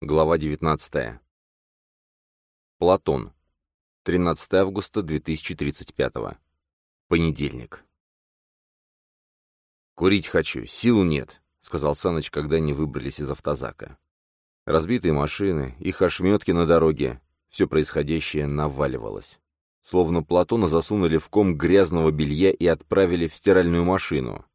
Глава 19. Платон. 13 августа 2035. Понедельник. «Курить хочу, сил нет», — сказал Саныч, когда они выбрались из автозака. Разбитые машины, их ошметки на дороге, все происходящее наваливалось. Словно Платона засунули в ком грязного белья и отправили в стиральную машину.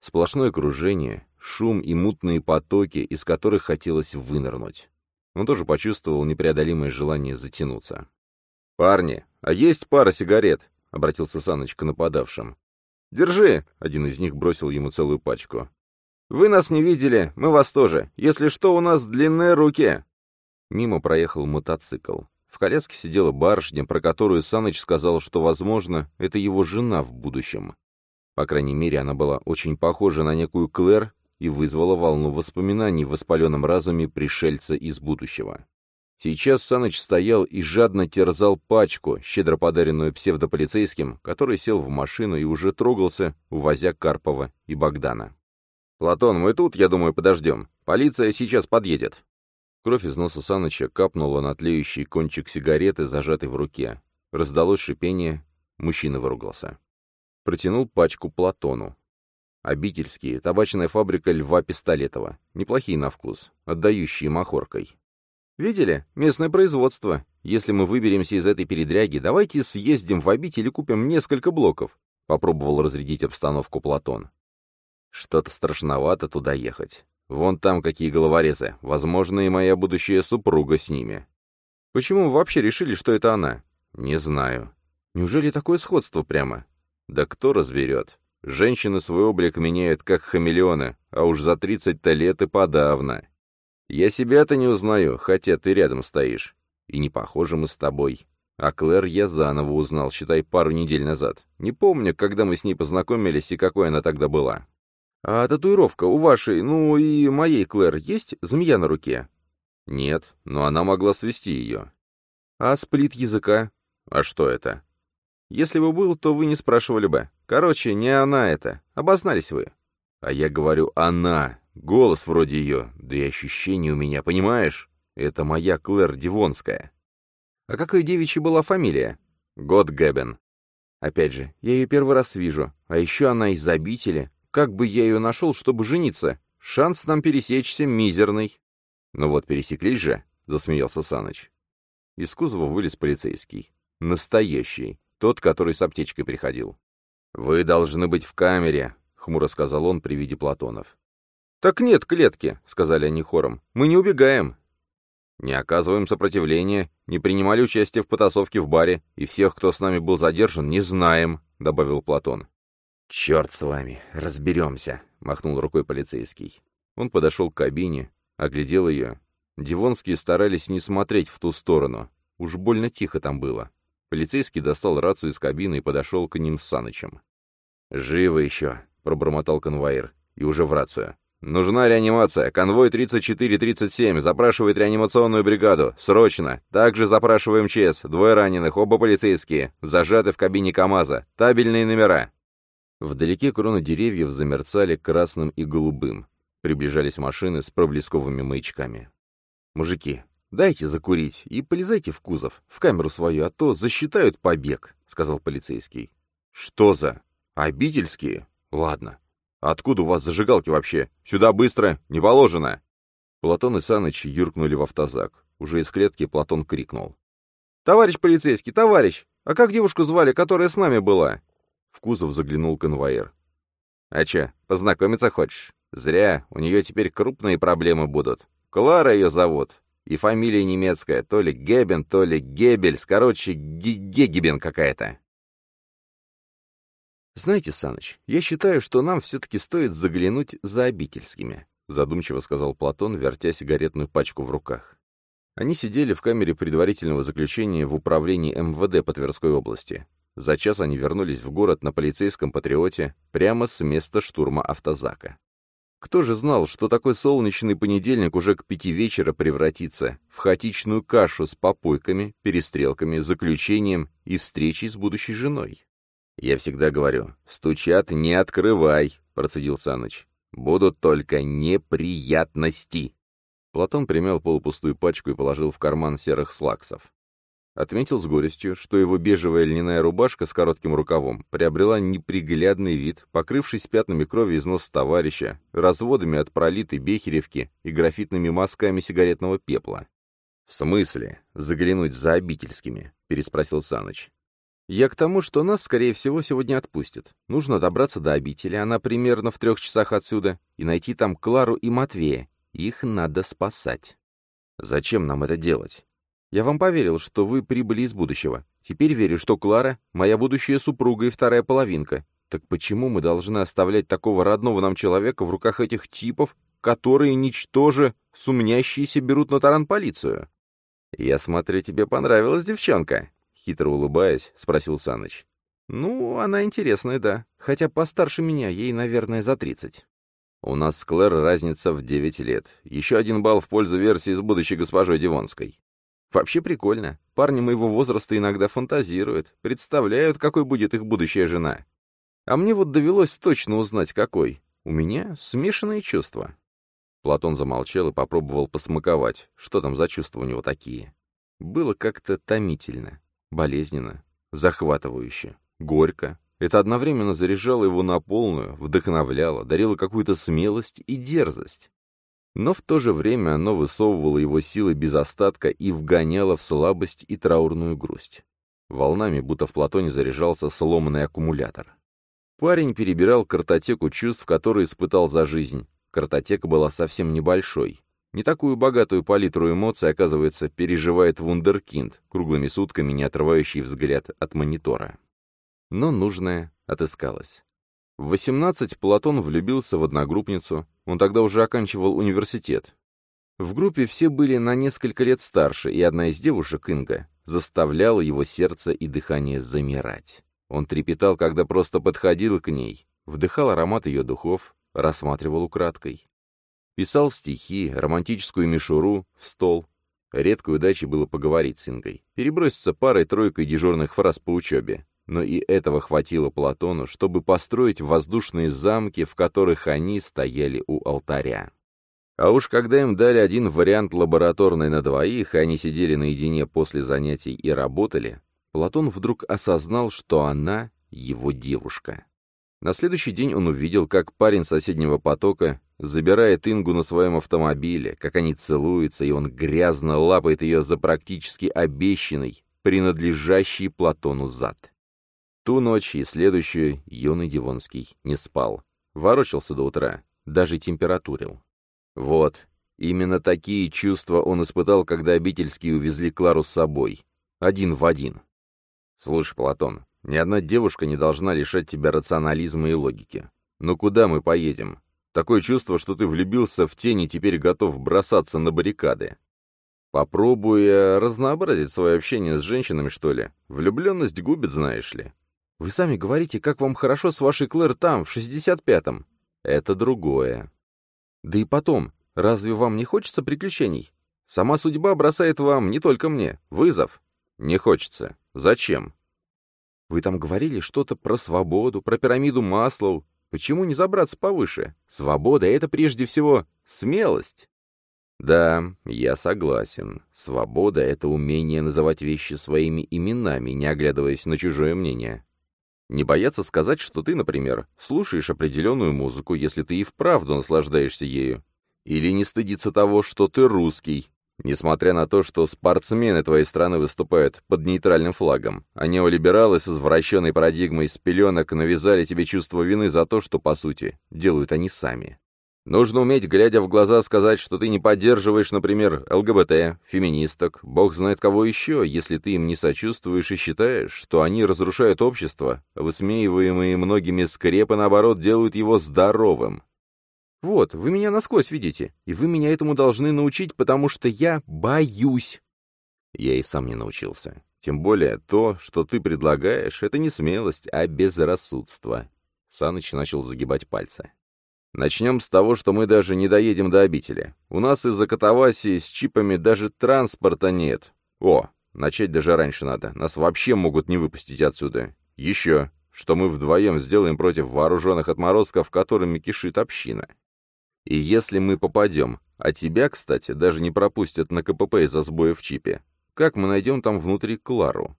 Сплошное окружение, шум и мутные потоки, из которых хотелось вынырнуть. Он тоже почувствовал непреодолимое желание затянуться. «Парни, а есть пара сигарет?» — обратился Саныч к нападавшим. «Держи!» — один из них бросил ему целую пачку. «Вы нас не видели, мы вас тоже. Если что, у нас длинные руки!» Мимо проехал мотоцикл. В коляске сидела барышня, про которую Саныч сказал, что, возможно, это его жена в будущем. По крайней мере, она была очень похожа на некую Клэр и вызвала волну воспоминаний в воспаленном разуме пришельца из будущего. Сейчас Саныч стоял и жадно терзал пачку, щедро подаренную псевдополицейским, который сел в машину и уже трогался, увозя Карпова и Богдана. «Платон, мы тут, я думаю, подождем. Полиция сейчас подъедет». Кровь из носа Саныча капнула на тлеющий кончик сигареты, зажатый в руке. Раздалось шипение, мужчина выругался. Протянул пачку Платону. Обительские, табачная фабрика Льва Пистолетова. Неплохие на вкус, отдающие махоркой. «Видели? Местное производство. Если мы выберемся из этой передряги, давайте съездим в обитель и купим несколько блоков», — попробовал разрядить обстановку Платон. «Что-то страшновато туда ехать. Вон там какие головорезы. Возможно, и моя будущая супруга с ними». «Почему вы вообще решили, что это она?» «Не знаю. Неужели такое сходство прямо?» «Да кто разберет?» Женщины свой облик меняют как хамелеоны, а уж за тридцать-то лет и подавно. Я себя-то не узнаю, хотя ты рядом стоишь. И не похожи мы с тобой. А Клэр я заново узнал, считай, пару недель назад. Не помню, когда мы с ней познакомились и какой она тогда была. А татуировка у вашей, ну и моей Клэр, есть змея на руке? Нет, но она могла свести ее. А сплит языка? А что это? Если бы был, то вы не спрашивали бы. Короче, не она это. Обознались вы. А я говорю «она». Голос вроде ее, да и ощущение у меня, понимаешь? Это моя Клэр Дивонская. А какая девичья была фамилия? Год Гэббен. Опять же, я ее первый раз вижу. А еще она из обители. Как бы я ее нашел, чтобы жениться? Шанс нам пересечься мизерный. Ну вот, пересеклись же, засмеялся Саныч. Из кузова вылез полицейский. Настоящий. Тот, который с аптечкой приходил. «Вы должны быть в камере», — хмуро сказал он при виде Платонов. «Так нет клетки», — сказали они хором. «Мы не убегаем». «Не оказываем сопротивления, не принимали участие в потасовке в баре, и всех, кто с нами был задержан, не знаем», — добавил Платон. «Черт с вами, разберемся», — махнул рукой полицейский. Он подошел к кабине, оглядел ее. Дивонские старались не смотреть в ту сторону. Уж больно тихо там было. Полицейский достал рацию из кабины и подошел к ним с Санычем. «Живо еще», — пробормотал конвоир. И уже в рацию. «Нужна реанимация. Конвой 3437 запрашивает реанимационную бригаду. Срочно. Также запрашиваем ЧС. Двое раненых, оба полицейские. Зажаты в кабине КамАЗа. Табельные номера». Вдалеке кроны деревьев замерцали красным и голубым. Приближались машины с проблесковыми маячками. «Мужики, дайте закурить и полезайте в кузов, в камеру свою, а то засчитают побег», — сказал полицейский. «Что за...» «Обительские? Ладно. Откуда у вас зажигалки вообще? Сюда быстро! Не положено!» Платон и Саныч юркнули в автозак. Уже из клетки Платон крикнул. «Товарищ полицейский, товарищ! А как девушку звали, которая с нами была?» В кузов заглянул конвоир. «А че, познакомиться хочешь? Зря, у нее теперь крупные проблемы будут. Клара ее зовут. И фамилия немецкая, то ли Гебен, то ли Гебельс, короче, Гегебен какая-то. «Знаете, Саныч, я считаю, что нам все-таки стоит заглянуть за обительскими», задумчиво сказал Платон, вертя сигаретную пачку в руках. Они сидели в камере предварительного заключения в управлении МВД по Тверской области. За час они вернулись в город на полицейском «Патриоте» прямо с места штурма автозака. Кто же знал, что такой солнечный понедельник уже к пяти вечера превратится в хаотичную кашу с попойками, перестрелками, заключением и встречей с будущей женой? «Я всегда говорю, стучат, не открывай», — процедил Саныч. «Будут только неприятности». Платон примял полупустую пачку и положил в карман серых слаксов. Отметил с горестью, что его бежевая льняная рубашка с коротким рукавом приобрела неприглядный вид, покрывшись пятнами крови из носа товарища, разводами от пролитой бехеревки и графитными мазками сигаретного пепла. «В смысле? Заглянуть за обительскими?» — переспросил Саныч. «Я к тому, что нас, скорее всего, сегодня отпустят. Нужно добраться до обители, она примерно в трех часах отсюда, и найти там Клару и Матвея. Их надо спасать». «Зачем нам это делать?» Я вам поверил, что вы прибыли из будущего. Теперь верю, что Клара — моя будущая супруга и вторая половинка. Так почему мы должны оставлять такого родного нам человека в руках этих типов, которые, ничтоже, сумнящиеся, берут на таран полицию? «Я смотрю, тебе понравилась девчонка», — хитро улыбаясь, спросил Саныч. «Ну, она интересная, да. Хотя постарше меня, ей, наверное, за тридцать». «У нас с Клэр разница в девять лет. Еще один балл в пользу версии с будущей госпожой Дивонской. Вообще прикольно. Парни моего возраста иногда фантазируют, представляют, какой будет их будущая жена. А мне вот довелось точно узнать, какой. У меня смешанные чувства. Платон замолчал и попробовал посмаковать, что там за чувства у него такие. Было как-то томительно, болезненно, захватывающе, горько. Это одновременно заряжало его на полную, вдохновляло, дарило какую-то смелость и дерзость. Но в то же время оно высовывало его силы без остатка и вгоняло в слабость и траурную грусть. Волнами, будто в Платоне заряжался сломанный аккумулятор. Парень перебирал картотеку чувств, которые испытал за жизнь. Картотека была совсем небольшой. Не такую богатую палитру эмоций, оказывается, переживает вундеркинд, круглыми сутками не отрывающий взгляд от монитора. Но нужное отыскалось. В 18 Платон влюбился в одногруппницу, он тогда уже оканчивал университет. В группе все были на несколько лет старше, и одна из девушек, Инга, заставляла его сердце и дыхание замирать. Он трепетал, когда просто подходил к ней, вдыхал аромат ее духов, рассматривал украдкой. Писал стихи, романтическую мишуру, в стол. Редкой удачей было поговорить с Ингой, переброситься парой-тройкой дежурных фраз по учебе но и этого хватило Платону, чтобы построить воздушные замки, в которых они стояли у алтаря. А уж когда им дали один вариант лабораторной на двоих, и они сидели наедине после занятий и работали, Платон вдруг осознал, что она его девушка. На следующий день он увидел, как парень соседнего потока забирает Ингу на своем автомобиле, как они целуются, и он грязно лапает ее за практически обещанный, принадлежащий Платону зад. Ту ночь и следующую юный Дивонский не спал. Ворочался до утра, даже температурил. Вот, именно такие чувства он испытал, когда обительские увезли Клару с собой. Один в один. Слушай, Платон, ни одна девушка не должна лишать тебя рационализма и логики. Но куда мы поедем? Такое чувство, что ты влюбился в тень и теперь готов бросаться на баррикады. Попробуй разнообразить свое общение с женщинами, что ли. Влюбленность губит, знаешь ли. Вы сами говорите, как вам хорошо с вашей Клэр там, в 65-м. Это другое. Да и потом, разве вам не хочется приключений? Сама судьба бросает вам, не только мне, вызов. Не хочется. Зачем? Вы там говорили что-то про свободу, про пирамиду Маслоу. Почему не забраться повыше? Свобода — это прежде всего смелость. Да, я согласен. Свобода — это умение называть вещи своими именами, не оглядываясь на чужое мнение. Не бояться сказать, что ты, например, слушаешь определенную музыку, если ты и вправду наслаждаешься ею. Или не стыдиться того, что ты русский, несмотря на то, что спортсмены твоей страны выступают под нейтральным флагом, а неолибералы с извращенной парадигмой с пеленок навязали тебе чувство вины за то, что, по сути, делают они сами. Нужно уметь, глядя в глаза, сказать, что ты не поддерживаешь, например, ЛГБТ, феминисток, бог знает кого еще, если ты им не сочувствуешь и считаешь, что они разрушают общество, высмеиваемые многими скрепы, наоборот, делают его здоровым. Вот, вы меня насквозь видите, и вы меня этому должны научить, потому что я боюсь. Я и сам не научился. Тем более то, что ты предлагаешь, это не смелость, а безрассудство. Саныч начал загибать пальцы. Начнем с того, что мы даже не доедем до обители. У нас из-за катавасии с чипами даже транспорта нет. О, начать даже раньше надо. Нас вообще могут не выпустить отсюда. Еще, что мы вдвоем сделаем против вооруженных отморозков, которыми кишит община. И если мы попадем, а тебя, кстати, даже не пропустят на КПП из-за сбоя в чипе, как мы найдем там внутри Клару?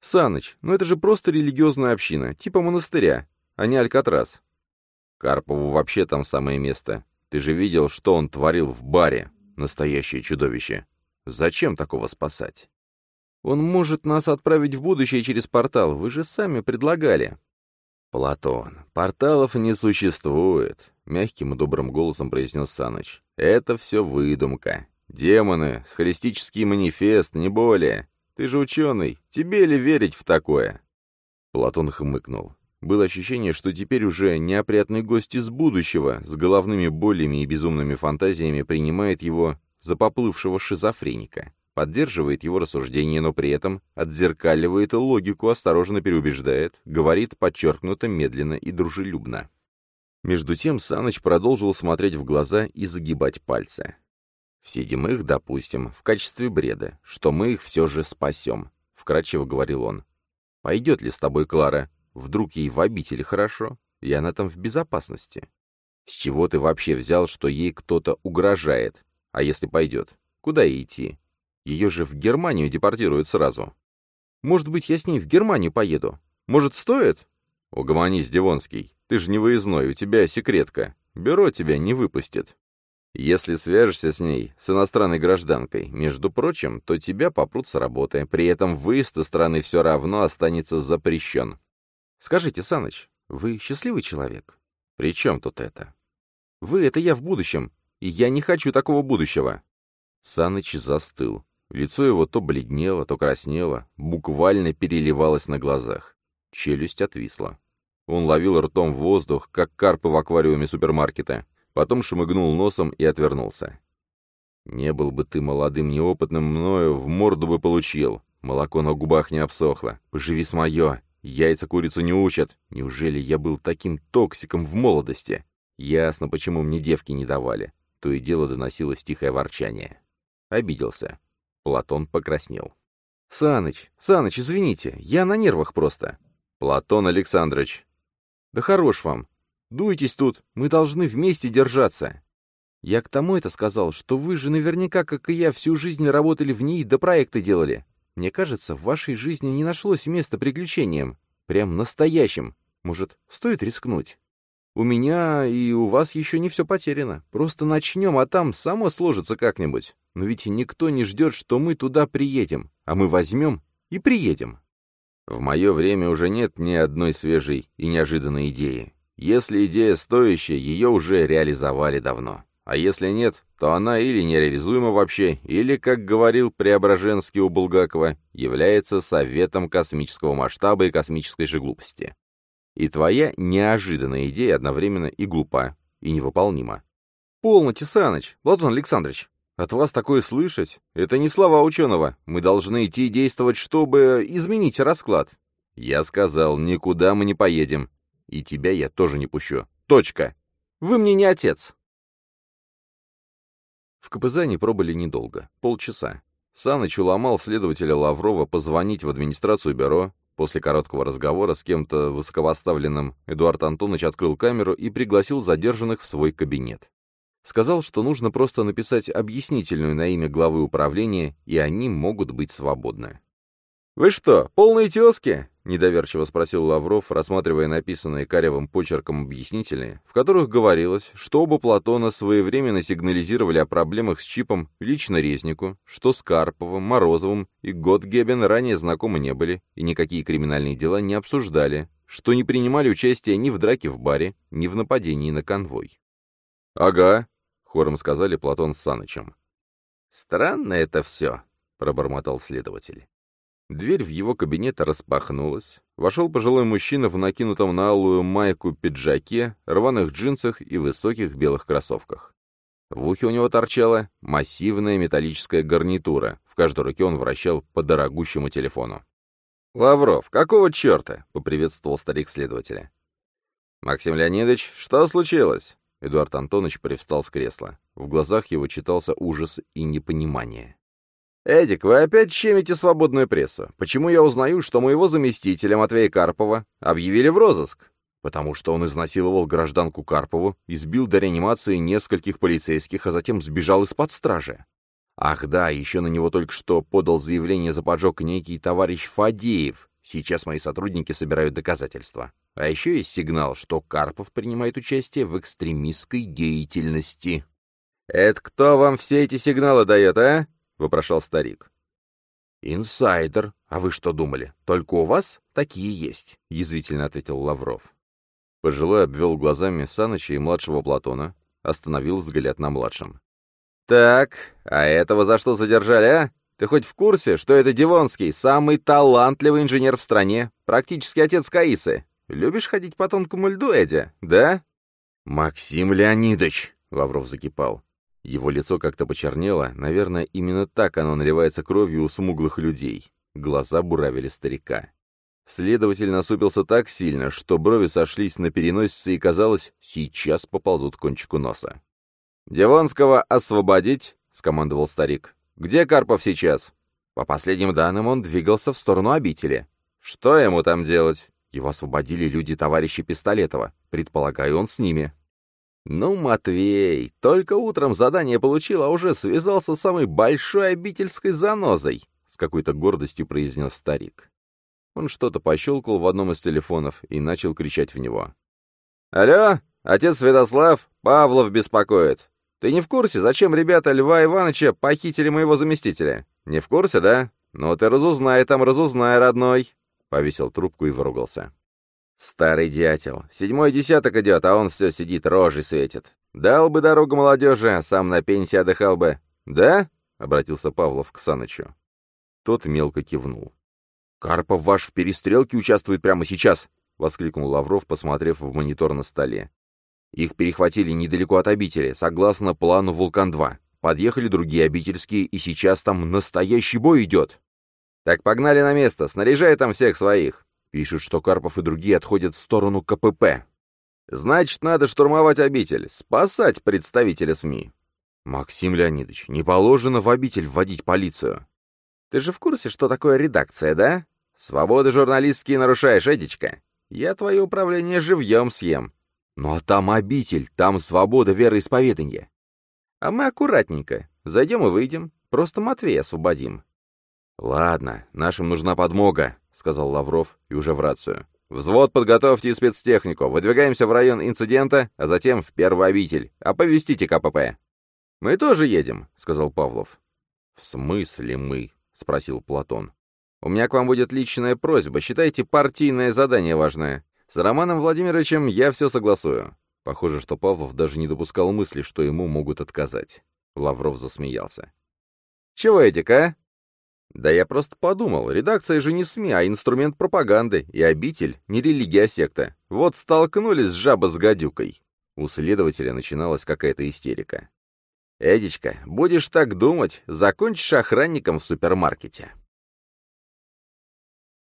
Саныч, ну это же просто религиозная община, типа монастыря, а не Алькатрас. Карпову вообще там самое место. Ты же видел, что он творил в баре. Настоящее чудовище. Зачем такого спасать? Он может нас отправить в будущее через портал, вы же сами предлагали. Платон, порталов не существует, мягким и добрым голосом произнес Саныч. Это все выдумка. Демоны, схолистический манифест, не более. Ты же ученый, тебе ли верить в такое? Платон хмыкнул. Было ощущение, что теперь уже неопрятный гость из будущего с головными болями и безумными фантазиями принимает его за поплывшего шизофреника поддерживает его рассуждение, но при этом отзеркаливает логику, осторожно переубеждает, говорит подчеркнуто медленно и дружелюбно. Между тем Саныч продолжил смотреть в глаза и загибать пальцы. «Всидим их, допустим, в качестве бреда, что мы их все же спасем», — вкратчиво говорил он. «Пойдет ли с тобой Клара? Вдруг ей в обители хорошо, и она там в безопасности? С чего ты вообще взял, что ей кто-то угрожает? А если пойдет? Куда ей идти? Ее же в Германию депортируют сразу. Может быть, я с ней в Германию поеду? Может, стоит? Угомонись, Дивонский. Ты же не выездной, у тебя секретка. Бюро тебя не выпустит. Если свяжешься с ней, с иностранной гражданкой, между прочим, то тебя попрут с работы. При этом выезд из страны все равно останется запрещен. Скажите, Саныч, вы счастливый человек? При чем тут это? Вы — это я в будущем, и я не хочу такого будущего. Саныч застыл. Лицо его то бледнело, то краснело, буквально переливалось на глазах. Челюсть отвисла. Он ловил ртом воздух, как карпы в аквариуме супермаркета, потом шмыгнул носом и отвернулся. «Не был бы ты молодым неопытным мною, в морду бы получил. Молоко на губах не обсохло. Поживи с мое. Яйца курицу не учат. Неужели я был таким токсиком в молодости? Ясно, почему мне девки не давали». То и дело доносилось тихое ворчание. Обиделся. Платон покраснел. «Саныч, Саныч, извините, я на нервах просто». «Платон Александрович». «Да хорош вам. Дуйтесь тут, мы должны вместе держаться». «Я к тому это сказал, что вы же наверняка, как и я, всю жизнь работали в ней, да проекты делали. Мне кажется, в вашей жизни не нашлось места приключениям. Прям настоящим. Может, стоит рискнуть?» У меня и у вас еще не все потеряно. Просто начнем, а там само сложится как-нибудь. Но ведь никто не ждет, что мы туда приедем, а мы возьмем и приедем. В мое время уже нет ни одной свежей и неожиданной идеи. Если идея стоящая, ее уже реализовали давно. А если нет, то она или нереализуема вообще, или, как говорил Преображенский у Булгакова, является советом космического масштаба и космической же глупости. И твоя неожиданная идея одновременно и глупа, и невыполнима. «Полноте, Саныч, Платон Александрович, от вас такое слышать? Это не слова ученого. Мы должны идти и действовать, чтобы изменить расклад». Я сказал, никуда мы не поедем. И тебя я тоже не пущу. Точка. Вы мне не отец. В КПЗ они пробыли недолго, полчаса. Саныч уломал следователя Лаврова позвонить в администрацию бюро, После короткого разговора с кем-то высокопоставленным Эдуард Антонович открыл камеру и пригласил задержанных в свой кабинет. Сказал, что нужно просто написать объяснительную на имя главы управления, и они могут быть свободны. «Вы что, полные тезки?» — недоверчиво спросил Лавров, рассматривая написанные каревым почерком объяснительные, в которых говорилось, что оба Платона своевременно сигнализировали о проблемах с чипом лично Резнику, что с Карповым, Морозовым и Готгебен ранее знакомы не были и никакие криминальные дела не обсуждали, что не принимали участия ни в драке в баре, ни в нападении на конвой. «Ага», — хором сказали Платон с Санычем. «Странно это все», — пробормотал следователь. Дверь в его кабинет распахнулась. Вошел пожилой мужчина в накинутом на алую майку пиджаке, рваных джинсах и высоких белых кроссовках. В ухе у него торчала массивная металлическая гарнитура. В каждой руке он вращал по дорогущему телефону. «Лавров, какого черта?» — поприветствовал старик следователя. «Максим Леонидович, что случилось?» Эдуард Антонович привстал с кресла. В глазах его читался ужас и непонимание. «Эдик, вы опять щемите свободную прессу. Почему я узнаю, что моего заместителя Матвея Карпова объявили в розыск? Потому что он изнасиловал гражданку Карпову, избил до реанимации нескольких полицейских, а затем сбежал из-под стражи. Ах да, еще на него только что подал заявление за поджог некий товарищ Фадеев. Сейчас мои сотрудники собирают доказательства. А еще есть сигнал, что Карпов принимает участие в экстремистской деятельности. «Это кто вам все эти сигналы дает, а?» — вопрошал старик. «Инсайдер. А вы что думали? Только у вас такие есть», — язвительно ответил Лавров. Пожилой обвел глазами Саныча и младшего Платона, остановил взгляд на младшем. «Так, а этого за что задержали, а? Ты хоть в курсе, что это Дивонский, самый талантливый инженер в стране, практически отец Каисы? Любишь ходить по тонкому льду, Эдя, да?» «Максим Леонидович!» — Лавров закипал. Его лицо как-то почернело, наверное, именно так оно наливается кровью у смуглых людей. Глаза буравили старика. Следователь насупился так сильно, что брови сошлись на переносице и, казалось, сейчас поползут к кончику носа. «Девонского освободить!» — скомандовал старик. «Где Карпов сейчас?» По последним данным, он двигался в сторону обители. «Что ему там делать?» Его освободили люди товарища Пистолетова. Предполагаю, он с ними. «Ну, Матвей, только утром задание получил, а уже связался с самой большой обительской занозой», — с какой-то гордостью произнес старик. Он что-то пощелкал в одном из телефонов и начал кричать в него. «Алло, отец Святослав, Павлов беспокоит. Ты не в курсе, зачем ребята Льва Ивановича похитили моего заместителя? Не в курсе, да? Ну ты разузнай там, разузнай, родной!» Повесил трубку и выругался. Старый дятел. Седьмой десяток идет, а он все сидит, рожей светит. Дал бы дорогу молодежи, а сам на пенсии отдыхал бы. Да? — обратился Павлов к Санычу. Тот мелко кивнул. «Карпов ваш в перестрелке участвует прямо сейчас!» — воскликнул Лавров, посмотрев в монитор на столе. «Их перехватили недалеко от обители, согласно плану «Вулкан-2». Подъехали другие обительские, и сейчас там настоящий бой идет!» «Так погнали на место, снаряжай там всех своих!» Пишут, что Карпов и другие отходят в сторону КПП. Значит, надо штурмовать обитель, спасать представителя СМИ. Максим Леонидович, не положено в обитель вводить полицию. Ты же в курсе, что такое редакция, да? Свободы журналистские нарушаешь, Эдичка. Я твое управление живьем съем. Ну а там обитель, там свобода вероисповедания. А мы аккуратненько. Зайдем и выйдем. Просто Матвея освободим. Ладно, нашим нужна подмога, — сказал Лавров и уже в рацию. «Взвод, подготовьте спецтехнику. Выдвигаемся в район инцидента, а затем в первый обитель. Оповестите КПП». «Мы тоже едем», — сказал Павлов. «В смысле мы?» — спросил Платон. «У меня к вам будет личная просьба. Считайте партийное задание важное. С Романом Владимировичем я все согласую». Похоже, что Павлов даже не допускал мысли, что ему могут отказать. Лавров засмеялся. «Чего, Эдик, а? Да я просто подумал, редакция же не СМИ, а инструмент пропаганды, и обитель — не религия, а секта. Вот столкнулись жаба с гадюкой. У следователя начиналась какая-то истерика. «Эдичка, будешь так думать, закончишь охранником в супермаркете».